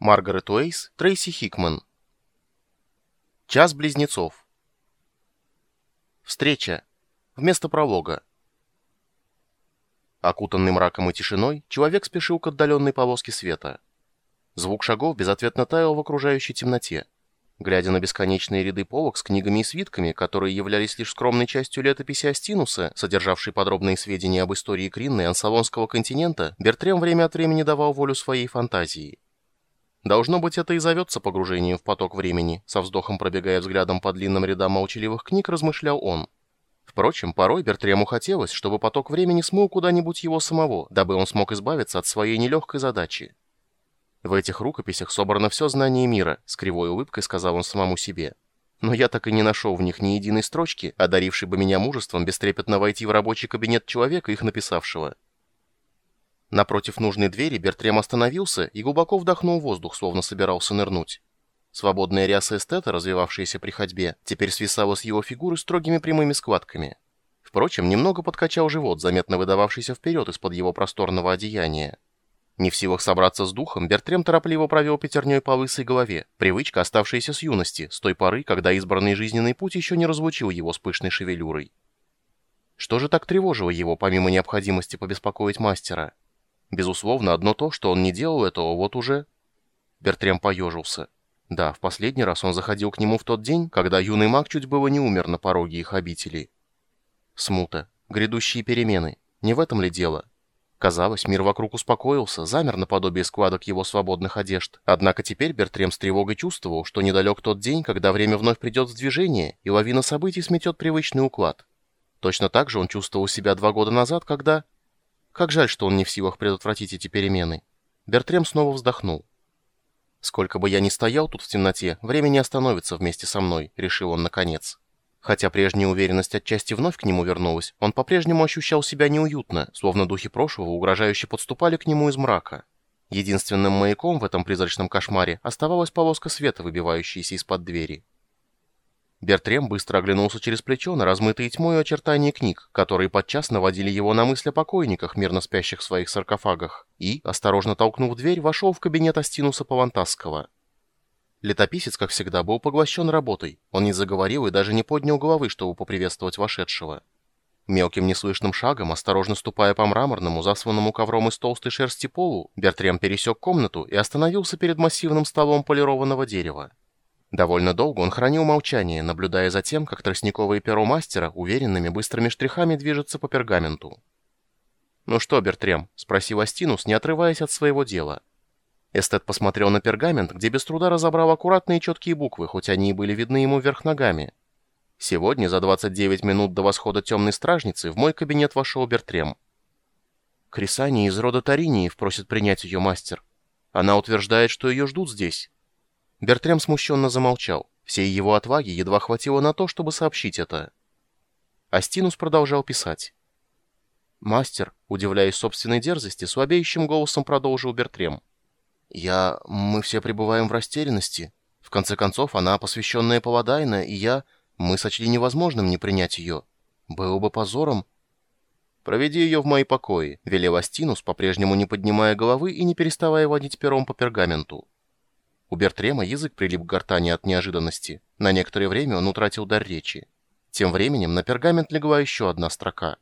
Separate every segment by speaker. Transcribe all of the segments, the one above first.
Speaker 1: Маргарет Уэйс, Трейси Хикман. Час близнецов. Встреча. Вместо пролога. Окутанный мраком и тишиной, человек спешил к отдаленной полоске света. Звук шагов безответно таял в окружающей темноте. Глядя на бесконечные ряды полок с книгами и свитками, которые являлись лишь скромной частью летописи Астинуса, содержавшей подробные сведения об истории Кринны и Ансалонского континента, Бертрем время от времени давал волю своей фантазии. Должно быть, это и зовется погружением в поток времени, со вздохом пробегая взглядом по длинным рядам молчаливых книг, размышлял он. Впрочем, порой Бертрему хотелось, чтобы поток времени смыл куда-нибудь его самого, дабы он смог избавиться от своей нелегкой задачи. В этих рукописях собрано все знание мира, с кривой улыбкой сказал он самому себе. Но я так и не нашел в них ни единой строчки, одарившей бы меня мужеством бестрепетно войти в рабочий кабинет человека, их написавшего. Напротив нужной двери Бертрем остановился и глубоко вдохнул воздух, словно собирался нырнуть. Свободная ряса эстета, развивавшаяся при ходьбе, теперь свисала с его фигуры строгими прямыми складками. Впрочем, немного подкачал живот, заметно выдававшийся вперед из-под его просторного одеяния. Не в силах собраться с духом, Бертрем торопливо провел пятерней по лысой голове, привычка, оставшаяся с юности, с той поры, когда избранный жизненный путь еще не разлучил его с пышной шевелюрой. Что же так тревожило его, помимо необходимости побеспокоить мастера? Безусловно, одно то, что он не делал этого, вот уже... Бертрем поежился. Да, в последний раз он заходил к нему в тот день, когда юный маг чуть было не умер на пороге их обители. Смута, грядущие перемены. Не в этом ли дело? Казалось, мир вокруг успокоился, замер наподобие складок его свободных одежд. Однако теперь Бертрем с тревогой чувствовал, что недалек тот день, когда время вновь придет в движение, и лавина событий сметет привычный уклад. Точно так же он чувствовал себя два года назад, когда... Как жаль, что он не в силах предотвратить эти перемены. Бертрем снова вздохнул. «Сколько бы я ни стоял тут в темноте, время не остановится вместе со мной», — решил он наконец. Хотя прежняя уверенность отчасти вновь к нему вернулась, он по-прежнему ощущал себя неуютно, словно духи прошлого угрожающе подступали к нему из мрака. Единственным маяком в этом призрачном кошмаре оставалась полоска света, выбивающаяся из-под двери. Бертрем быстро оглянулся через плечо на размытые тьмой очертания книг, которые подчас наводили его на мысль о покойниках, мирно спящих в своих саркофагах, и, осторожно толкнув дверь, вошел в кабинет Астинуса Павантасского. Летописец, как всегда, был поглощен работой. Он не заговорил и даже не поднял головы, чтобы поприветствовать вошедшего. Мелким неслышным шагом, осторожно ступая по мраморному, засланному ковром из толстой шерсти полу, Бертрем пересек комнату и остановился перед массивным столом полированного дерева. Довольно долго он хранил молчание, наблюдая за тем, как тростниковое перо мастера уверенными быстрыми штрихами движется по пергаменту. «Ну что, Бертрем?» — спросил Астинус, не отрываясь от своего дела. Эстет посмотрел на пергамент, где без труда разобрал аккуратные четкие буквы, хоть они и были видны ему вверх ногами. Сегодня, за 29 минут до восхода темной стражницы, в мой кабинет вошел Бертрем. Крисани из рода Тариниев просит принять ее мастер. Она утверждает, что ее ждут здесь. Бертрем смущенно замолчал. Всей его отваги едва хватило на то, чтобы сообщить это. Астинус продолжал писать. «Мастер», удивляясь собственной дерзости, слабеющим голосом продолжил Бертрем. «Я... Мы все пребываем в растерянности. В конце концов, она посвященная Паладайна, и я... Мы сочли невозможным не принять ее. Было бы позором...» «Проведи ее в мои покои», — велел Астинус, по-прежнему не поднимая головы и не переставая водить пером по пергаменту. У Бертрема язык прилип к гортани от неожиданности. На некоторое время он утратил дар речи. Тем временем на пергамент легла еще одна строка.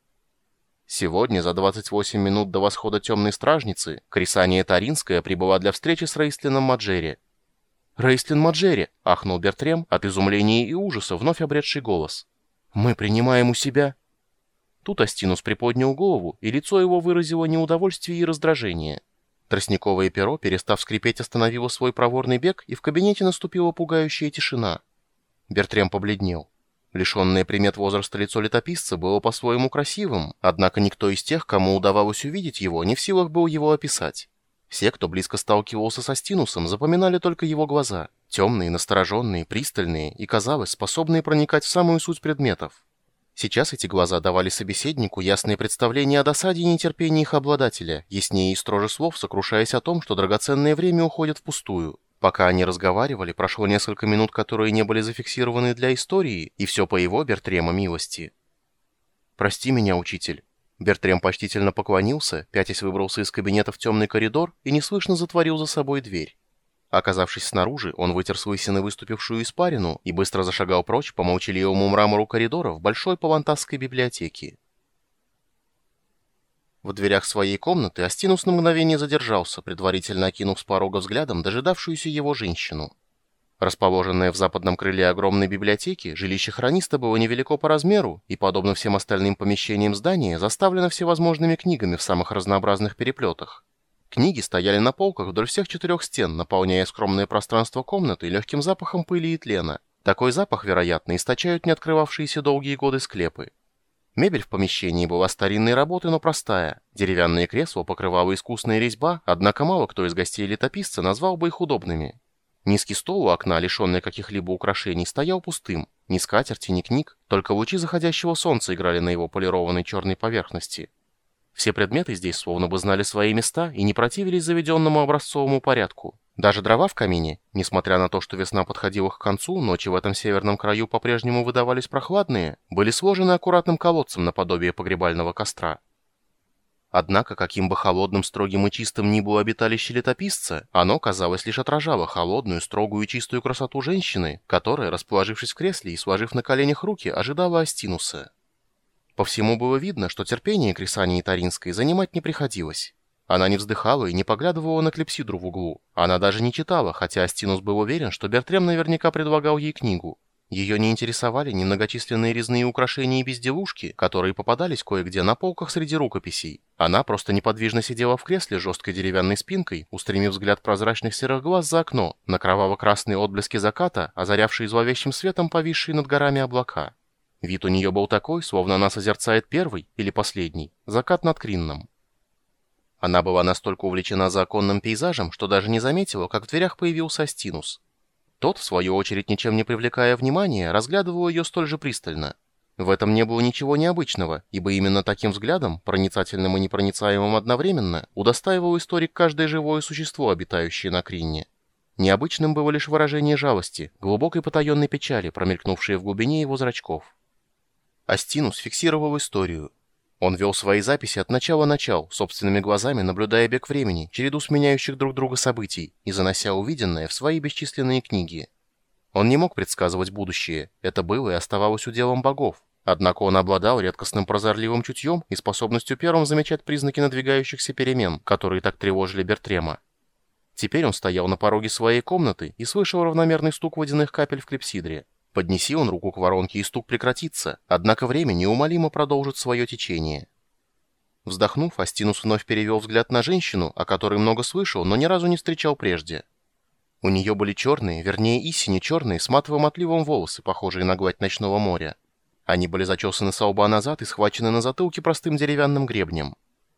Speaker 1: Сегодня, за 28 минут до восхода темной стражницы, Крисания Таринская прибыла для встречи с Рейстлином Маджери. «Рейстлин Маджери!» — ахнул Бертрем от изумления и ужаса, вновь обретший голос. «Мы принимаем у себя...» Тут Астинус приподнял голову, и лицо его выразило неудовольствие и раздражение. Тростниковое перо, перестав скрипеть, остановило свой проворный бег, и в кабинете наступила пугающая тишина. Бертрем побледнел. Лишенное примет возраста лицо летописца было по-своему красивым, однако никто из тех, кому удавалось увидеть его, не в силах был его описать. Все, кто близко сталкивался со Стинусом, запоминали только его глаза. Темные, настороженные, пристальные и, казалось, способные проникать в самую суть предметов. Сейчас эти глаза давали собеседнику ясное представление о досаде и нетерпении их обладателя, яснее и строже слов, сокрушаясь о том, что драгоценное время уходит впустую. Пока они разговаривали, прошло несколько минут, которые не были зафиксированы для истории, и все по его Бертрема милости. «Прости меня, учитель». Бертрем почтительно поклонился, пятясь выбрался из кабинета в темный коридор и неслышно затворил за собой дверь. Оказавшись снаружи, он вытер с лысины выступившую испарину и быстро зашагал прочь по молчаливому мрамору коридора в большой палантасской библиотеке. В дверях своей комнаты Астинус на мгновение задержался, предварительно окинув с порога взглядом дожидавшуюся его женщину. Расположенное в западном крыле огромной библиотеки, жилище хрониста было невелико по размеру и, подобно всем остальным помещениям здания, заставлено всевозможными книгами в самых разнообразных переплетах. Книги стояли на полках вдоль всех четырех стен, наполняя скромное пространство комнаты легким запахом пыли и тлена. Такой запах, вероятно, источают не открывавшиеся долгие годы склепы. Мебель в помещении была старинной работы, но простая. Деревянные кресла покрывала искусная резьба, однако мало кто из гостей летописца назвал бы их удобными. Низкий стол у окна, лишенный каких-либо украшений, стоял пустым. Ни скатерти, ни книг, только лучи заходящего солнца играли на его полированной черной поверхности. Все предметы здесь словно бы знали свои места и не противились заведенному образцовому порядку. Даже дрова в камине, несмотря на то, что весна подходила к концу, ночи в этом северном краю по-прежнему выдавались прохладные, были сложены аккуратным колодцем наподобие погребального костра. Однако, каким бы холодным, строгим и чистым ни было обиталище летописца, оно, казалось, лишь отражало холодную, строгую и чистую красоту женщины, которая, расположившись в кресле и сложив на коленях руки, ожидала Астинуса. По всему было видно, что терпение Крисании Таринской занимать не приходилось. Она не вздыхала и не поглядывала на клепсидру в углу. Она даже не читала, хотя Астинус был уверен, что Бертрем наверняка предлагал ей книгу. Ее не интересовали ни многочисленные резные украшения и безделушки, которые попадались кое-где на полках среди рукописей. Она просто неподвижно сидела в кресле с жесткой деревянной спинкой, устремив взгляд прозрачных серых глаз за окно, на кроваво-красные отблески заката, озарявшие зловещим светом повисшие над горами облака. Вид у нее был такой, словно она созерцает первый или последний, закат над Кринном. Она была настолько увлечена законным пейзажем, что даже не заметила, как в дверях появился Астинус. Тот, в свою очередь, ничем не привлекая внимания, разглядывал ее столь же пристально. В этом не было ничего необычного, ибо именно таким взглядом, проницательным и непроницаемым одновременно, удостаивал историк каждое живое существо, обитающее на Кринне. Необычным было лишь выражение жалости, глубокой потаенной печали, промелькнувшей в глубине его зрачков. Астинус фиксировал историю, он вел свои записи от начала начал, собственными глазами наблюдая бег времени, череду сменяющих друг друга событий и занося увиденное в свои бесчисленные книги. Он не мог предсказывать будущее, это было и оставалось уделом богов. Однако он обладал редкостным прозорливым чутьем и способностью первым замечать признаки надвигающихся перемен, которые так тревожили Бертрема. Теперь он стоял на пороге своей комнаты и слышал равномерный стук водяных капель в клепсидре. Поднеси он руку к воронке, и стук прекратится, однако время неумолимо продолжит свое течение. Вздохнув, Астинус вновь перевел взгляд на женщину, о которой много слышал, но ни разу не встречал прежде. У нее были черные, вернее истине черные, с матовым отливом волосы, похожие на гладь ночного моря. Они были зачесаны со лба назад и схвачены на затылке простым деревянным гребнем.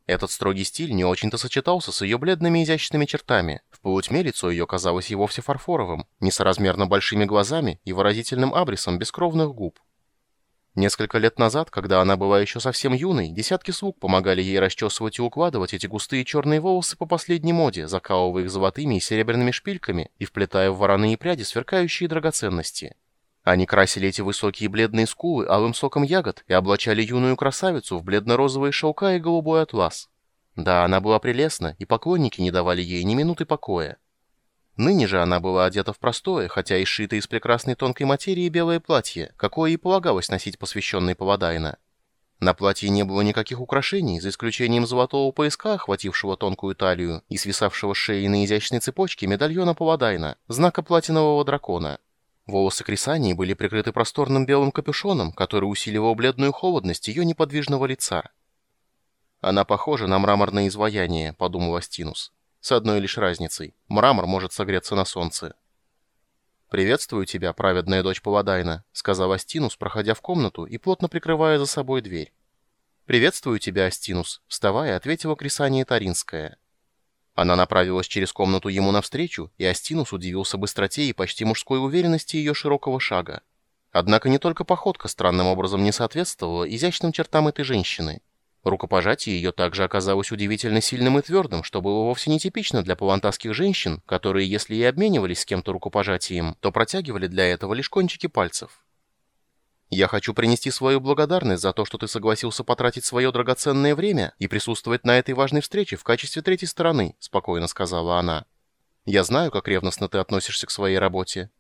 Speaker 1: Этот строгий стиль не очень-то сочетался с ее бледными изящными чертами. В полутьме лицо ее казалось и вовсе фарфоровым, несоразмерно большими глазами и выразительным абрисом бескровных губ. Несколько лет назад, когда она была еще совсем юной, десятки слуг помогали ей расчесывать и укладывать эти густые черные волосы по последней моде, закалывая их золотыми и серебряными шпильками и вплетая в вороные пряди сверкающие драгоценности. Они красили эти высокие бледные скулы алым соком ягод и облачали юную красавицу в бледно-розовые шелка и голубой атлас. Да, она была прелестна, и поклонники не давали ей ни минуты покоя. Ныне же она была одета в простое, хотя и сшитое из прекрасной тонкой материи белое платье, какое и полагалось носить посвященной Паладайна. На платье не было никаких украшений, за исключением золотого пояска, охватившего тонкую талию, и свисавшего с шеи на изящной цепочке медальона Паладайна, знака платинового дракона. Волосы Крисании были прикрыты просторным белым капюшоном, который усиливал бледную холодность ее неподвижного лица. «Она похожа на мраморное изваяние», — подумал Астинус. «С одной лишь разницей. Мрамор может согреться на солнце». «Приветствую тебя, праведная дочь Паладайна», — сказал Астинус, проходя в комнату и плотно прикрывая за собой дверь. «Приветствую тебя, Астинус», — вставая, ответила Крисания Таринская. Она направилась через комнату ему навстречу, и Астинус удивился быстроте и почти мужской уверенности ее широкого шага. Однако не только походка странным образом не соответствовала изящным чертам этой женщины. Рукопожатие ее также оказалось удивительно сильным и твердым, что было вовсе нетипично для палантасских женщин, которые, если и обменивались с кем-то рукопожатием, то протягивали для этого лишь кончики пальцев. Я хочу принести свою благодарность за то, что ты согласился потратить свое драгоценное время и присутствовать на этой важной встрече в качестве третьей стороны», — спокойно сказала она. Я знаю, как ревностно ты относишься к своей работе.